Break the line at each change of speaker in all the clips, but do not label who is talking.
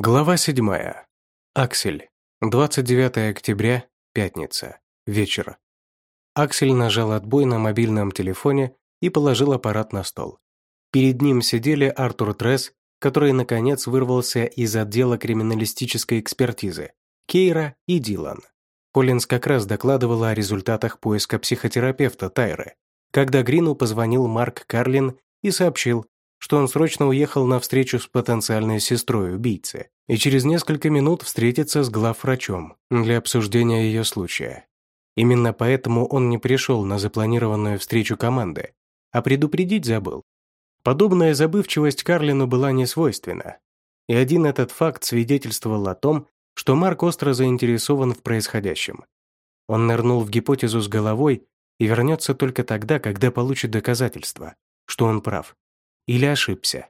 Глава 7. Аксель. 29 октября, пятница. Вечер. Аксель нажал отбой на мобильном телефоне и положил аппарат на стол. Перед ним сидели Артур Тресс, который, наконец, вырвался из отдела криминалистической экспертизы, Кейра и Дилан. Коллинз как раз докладывала о результатах поиска психотерапевта Тайры, когда Грину позвонил Марк Карлин и сообщил, что он срочно уехал на встречу с потенциальной сестрой убийцы и через несколько минут встретится с главврачом для обсуждения ее случая. Именно поэтому он не пришел на запланированную встречу команды, а предупредить забыл. Подобная забывчивость Карлину была не свойственна, и один этот факт свидетельствовал о том, что Марк остро заинтересован в происходящем. Он нырнул в гипотезу с головой и вернется только тогда, когда получит доказательства, что он прав или ошибся.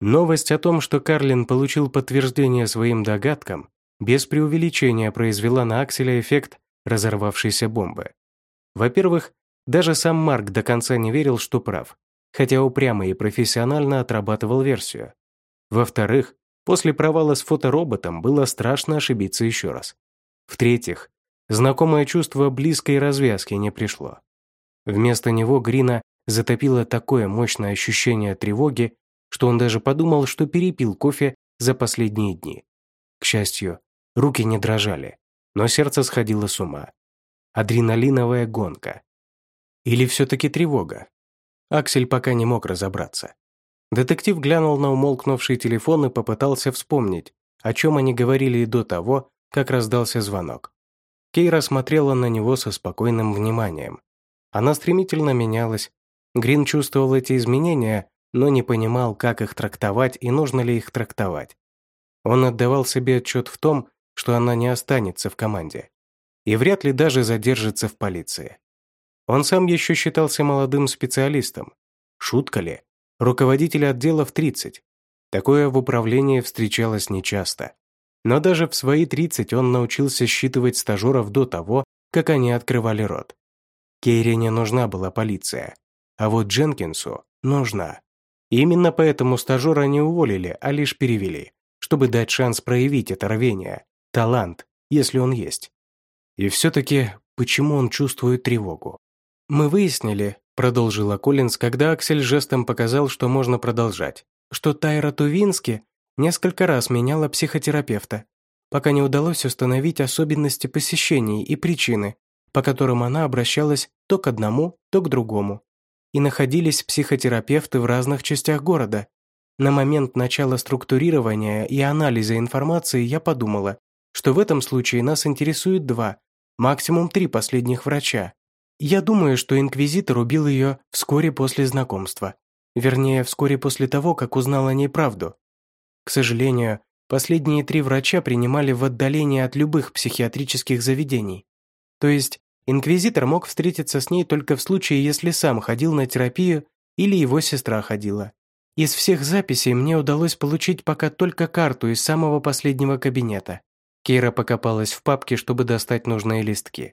Новость о том, что Карлин получил подтверждение своим догадкам, без преувеличения произвела на Акселя эффект разорвавшейся бомбы. Во-первых, даже сам Марк до конца не верил, что прав, хотя упрямо и профессионально отрабатывал версию. Во-вторых, после провала с фотороботом было страшно ошибиться еще раз. В-третьих, знакомое чувство близкой развязки не пришло. Вместо него Грина затопило такое мощное ощущение тревоги, что он даже подумал, что перепил кофе за последние дни. К счастью, руки не дрожали, но сердце сходило с ума. Адреналиновая гонка. Или все-таки тревога? Аксель пока не мог разобраться. Детектив глянул на умолкнувший телефон и попытался вспомнить, о чем они говорили до того, как раздался звонок. Кейра смотрела на него со спокойным вниманием. Она стремительно менялась, Грин чувствовал эти изменения, но не понимал, как их трактовать и нужно ли их трактовать. Он отдавал себе отчет в том, что она не останется в команде и вряд ли даже задержится в полиции. Он сам еще считался молодым специалистом. Шутка ли? Руководитель отдела в 30. Такое в управлении встречалось нечасто. Но даже в свои 30 он научился считывать стажеров до того, как они открывали рот. Кейре не нужна была полиция. А вот Дженкинсу нужна. именно поэтому стажера не уволили, а лишь перевели, чтобы дать шанс проявить это рвение, талант, если он есть. И все-таки, почему он чувствует тревогу? «Мы выяснили», — продолжила Коллинз, когда Аксель жестом показал, что можно продолжать, что Тайра Тувински несколько раз меняла психотерапевта, пока не удалось установить особенности посещений и причины, по которым она обращалась то к одному, то к другому и находились психотерапевты в разных частях города. На момент начала структурирования и анализа информации я подумала, что в этом случае нас интересует два, максимум три последних врача. Я думаю, что инквизитор убил ее вскоре после знакомства. Вернее, вскоре после того, как узнал о ней правду. К сожалению, последние три врача принимали в отдалении от любых психиатрических заведений. То есть Инквизитор мог встретиться с ней только в случае, если сам ходил на терапию или его сестра ходила. Из всех записей мне удалось получить пока только карту из самого последнего кабинета. Кейра покопалась в папке, чтобы достать нужные листки.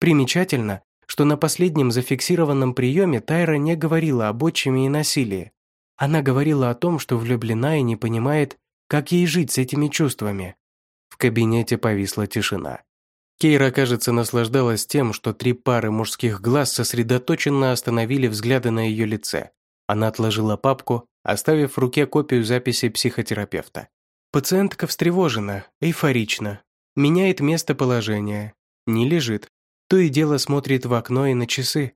Примечательно, что на последнем зафиксированном приеме Тайра не говорила об отчиме и насилии. Она говорила о том, что влюблена и не понимает, как ей жить с этими чувствами. В кабинете повисла тишина. Кейра, кажется, наслаждалась тем, что три пары мужских глаз сосредоточенно остановили взгляды на ее лице. Она отложила папку, оставив в руке копию записи психотерапевта. Пациентка встревожена, эйфорична, меняет местоположение, не лежит, то и дело смотрит в окно и на часы.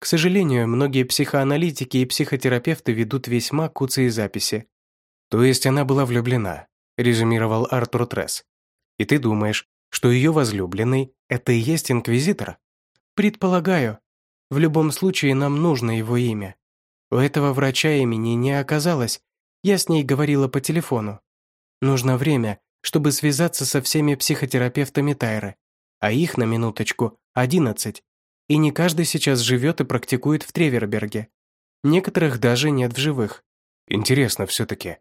К сожалению, многие психоаналитики и психотерапевты ведут весьма куцые записи. То есть она была влюблена, резюмировал Артур Тресс. И ты думаешь, что ее возлюбленный – это и есть инквизитор? Предполагаю. В любом случае нам нужно его имя. У этого врача имени не оказалось. Я с ней говорила по телефону. Нужно время, чтобы связаться со всеми психотерапевтами Тайры. А их, на минуточку, одиннадцать. И не каждый сейчас живет и практикует в Треверберге. Некоторых даже нет в живых. Интересно все-таки,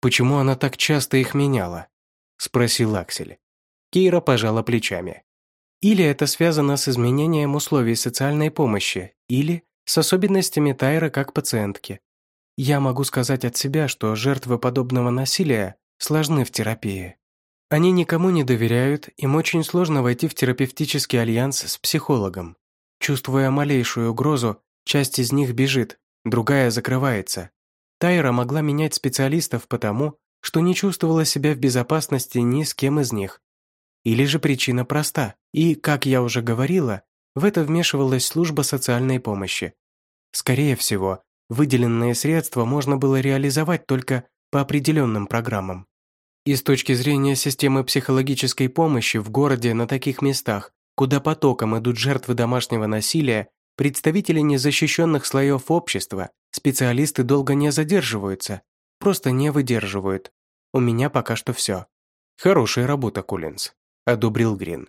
почему она так часто их меняла? Спросил Аксель. Кейра пожала плечами. Или это связано с изменением условий социальной помощи, или с особенностями Тайра как пациентки. Я могу сказать от себя, что жертвы подобного насилия
сложны в терапии. Они никому не доверяют, им очень сложно войти в терапевтический альянс с психологом. Чувствуя малейшую угрозу, часть из них бежит, другая закрывается. Тайра могла менять специалистов потому, что не чувствовала себя в безопасности ни с кем из них. Или же причина проста, и, как я уже говорила, в это вмешивалась служба социальной помощи. Скорее всего, выделенные средства можно было реализовать только по определенным программам. И с точки зрения системы психологической помощи в городе на таких местах, куда потоком идут жертвы домашнего насилия, представители незащищенных слоев общества, специалисты долго не задерживаются, просто не выдерживают. У меня пока что все.
Хорошая работа, Кулинс, одобрил Грин.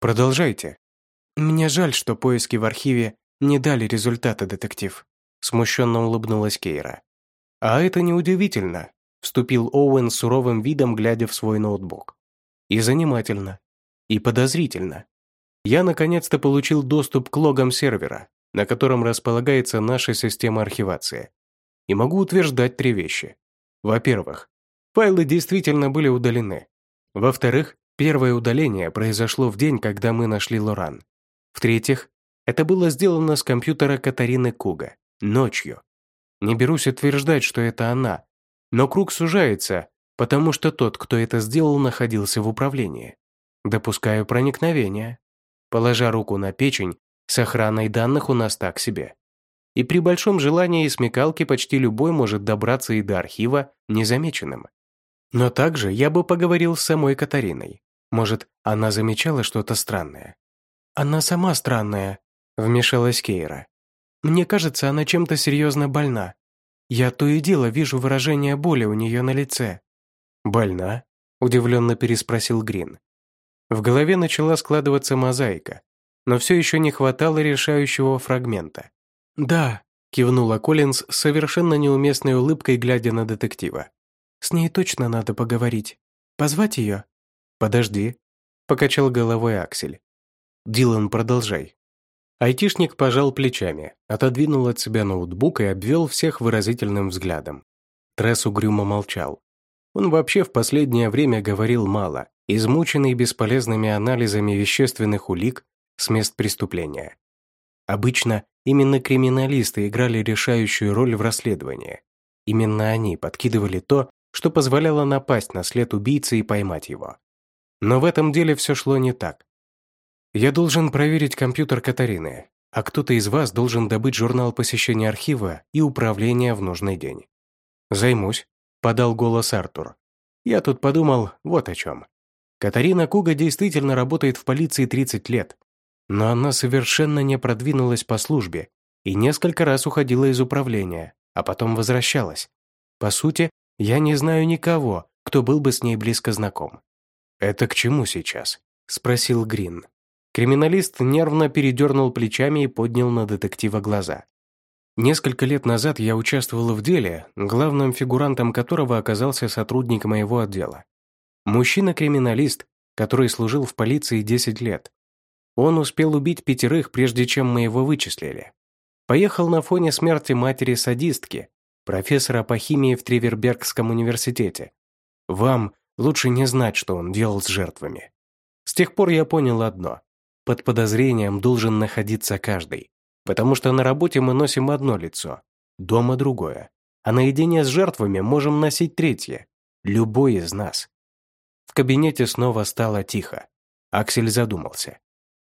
Продолжайте.
Мне жаль, что поиски в архиве не дали результата, детектив. Смущенно улыбнулась Кейра.
А это неудивительно, вступил Оуэн суровым видом, глядя в свой ноутбук. И занимательно. И подозрительно. Я наконец-то получил доступ к логам сервера, на котором располагается наша система архивации. И могу утверждать три вещи. Во-первых, файлы действительно были удалены. Во-вторых, первое удаление произошло в день, когда мы нашли Лоран. В-третьих, это было сделано с компьютера Катарины Куга, ночью. Не берусь утверждать, что это она, но круг сужается, потому что тот, кто это сделал, находился в управлении. Допускаю проникновение. Положа руку на печень, с охраной данных у нас так себе. И при большом желании и смекалке почти любой может добраться и до архива незамеченным. Но также я бы поговорил с самой Катариной. Может, она замечала что-то странное.
«Она сама странная», — вмешалась Кейра. «Мне кажется, она чем-то серьезно больна. Я то и дело вижу выражение боли у нее на лице».
«Больна?» – удивленно переспросил Грин. В голове начала складываться мозаика, но все еще не хватало решающего фрагмента.
«Да», – кивнула Коллинз с совершенно неуместной улыбкой, глядя на детектива. «С ней точно надо поговорить. Позвать ее?»
«Подожди», – покачал головой Аксель. «Дилан, продолжай». Айтишник пожал плечами, отодвинул от себя ноутбук и обвел всех выразительным взглядом. Тресс угрюмо молчал. Он вообще в последнее время говорил мало, измученный бесполезными анализами вещественных улик с мест преступления. Обычно именно криминалисты играли решающую роль в расследовании. Именно они подкидывали то, что позволяло напасть на след убийцы и поймать его. Но в этом деле все шло не так. Я должен проверить компьютер Катарины, а кто-то из вас должен добыть журнал посещения архива и управления в нужный день. Займусь, подал голос Артур. Я тут подумал вот о чем. Катарина Куга действительно работает в полиции 30 лет, но она совершенно не продвинулась по службе и несколько раз уходила из управления, а потом возвращалась. По сути, я не знаю никого, кто был бы с ней близко знаком. «Это к чему сейчас?» – спросил Грин. Криминалист нервно передернул плечами и поднял на детектива глаза. Несколько лет назад я участвовал в деле, главным фигурантом которого оказался сотрудник моего отдела. Мужчина-криминалист, который служил в полиции 10 лет. Он успел убить пятерых, прежде чем мы его вычислили. Поехал на фоне смерти матери-садистки, профессора по химии в Тривербергском университете. Вам лучше не знать, что он делал с жертвами. С тех пор я понял одно. Под подозрением должен находиться каждый. Потому что на работе мы носим одно лицо, дома другое. А наедине с жертвами можем носить третье. Любой из нас. В кабинете снова стало тихо. Аксель задумался.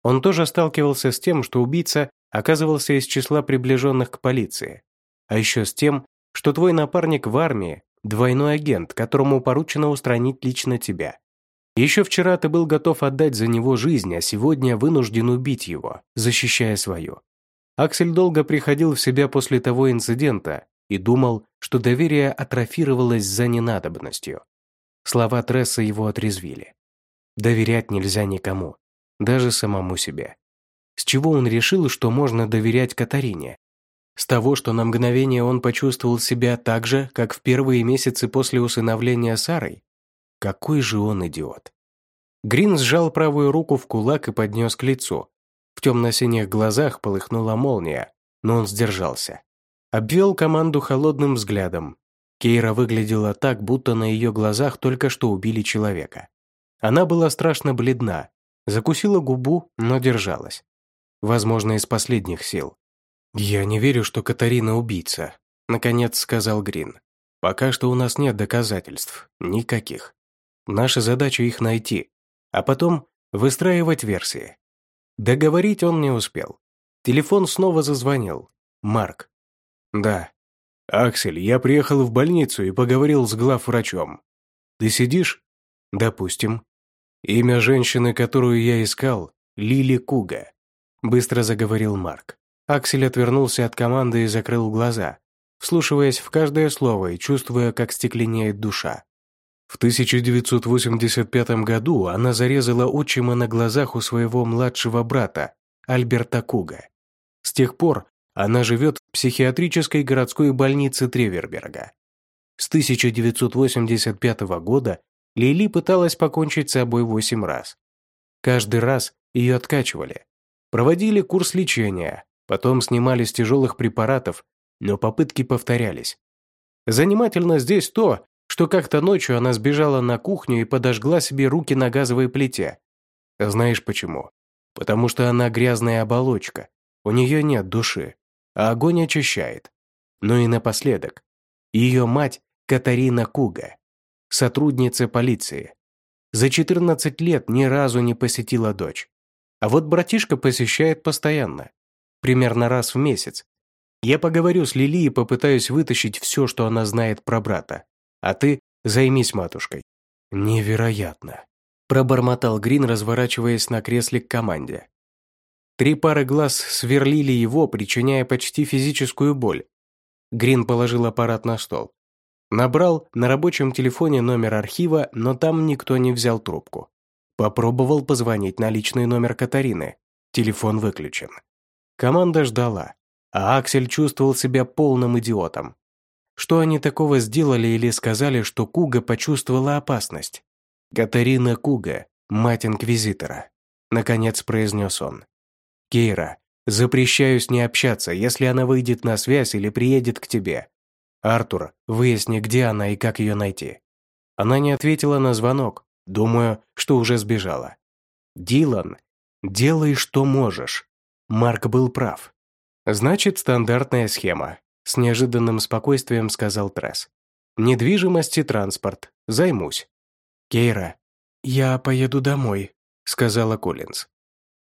Он тоже сталкивался с тем, что убийца оказывался из числа приближенных к полиции. А еще с тем, что твой напарник в армии – двойной агент, которому поручено устранить лично тебя. Еще вчера ты был готов отдать за него жизнь, а сегодня вынужден убить его, защищая свою. Аксель долго приходил в себя после того инцидента и думал, что доверие атрофировалось за ненадобностью. Слова Тресса его отрезвили. Доверять нельзя никому, даже самому себе. С чего он решил, что можно доверять Катарине? С того, что на мгновение он почувствовал себя так же, как в первые месяцы после усыновления Сарой? Какой же он идиот. Грин сжал правую руку в кулак и поднес к лицу. В темно-синих глазах полыхнула молния, но он сдержался. Обвел команду холодным взглядом. Кейра выглядела так, будто на ее глазах только что убили человека. Она была страшно бледна, закусила губу, но держалась. Возможно, из последних сил. «Я не верю, что Катарина убийца», — наконец сказал Грин. «Пока что у нас нет доказательств. Никаких. Наша задача их найти, а потом выстраивать версии». Договорить он не успел. Телефон снова зазвонил. Марк. «Да». «Аксель, я приехал в больницу и поговорил с главврачом. Ты сидишь?» «Допустим». «Имя женщины, которую я искал, Лили Куга», – быстро заговорил Марк. Аксель отвернулся от команды и закрыл глаза, вслушиваясь в каждое слово и чувствуя, как стекленеет душа. В 1985 году она зарезала отчима на глазах у своего младшего брата, Альберта Куга. С тех пор она живет в психиатрической городской больнице Треверберга. С 1985 года Лили пыталась покончить с собой восемь раз. Каждый раз ее откачивали. Проводили курс лечения, потом снимали с тяжелых препаратов, но попытки повторялись. Занимательно здесь то, что как-то ночью она сбежала на кухню и подожгла себе руки на газовой плите. Знаешь почему? Потому что она грязная оболочка, у нее нет души, а огонь очищает. Ну и напоследок. Ее мать Катарина Куга сотрудница полиции. За 14 лет ни разу не посетила дочь. А вот братишка посещает постоянно. Примерно раз в месяц. Я поговорю с Лили и попытаюсь вытащить все, что она знает про брата. А ты займись матушкой». «Невероятно», – пробормотал Грин, разворачиваясь на кресле к команде. Три пары глаз сверлили его, причиняя почти физическую боль. Грин положил аппарат на стол. Набрал на рабочем телефоне номер архива, но там никто не взял трубку. Попробовал позвонить на личный номер Катарины. Телефон выключен. Команда ждала, а Аксель чувствовал себя полным идиотом. Что они такого сделали или сказали, что Куга почувствовала опасность? Катарина Куга, мать Инквизитора. Наконец произнес он. «Кейра, запрещаю с ней общаться, если она выйдет на связь или приедет к тебе. «Артур, выясни, где она и как ее найти». Она не ответила на звонок, думаю, что уже сбежала. «Дилан, делай, что можешь». Марк был прав. «Значит, стандартная схема», – с неожиданным спокойствием сказал Тресс. «Недвижимость и транспорт. Займусь». «Кейра, я поеду домой», – сказала Коллинз.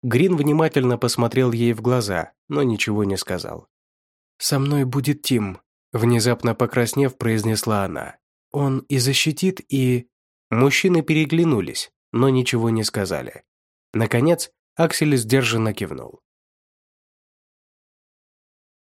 Грин внимательно посмотрел ей в глаза, но ничего не сказал. «Со мной будет Тим», Внезапно покраснев, произнесла она. «Он и защитит, и...» Мужчины переглянулись, но ничего не сказали. Наконец, Аксель сдержанно кивнул.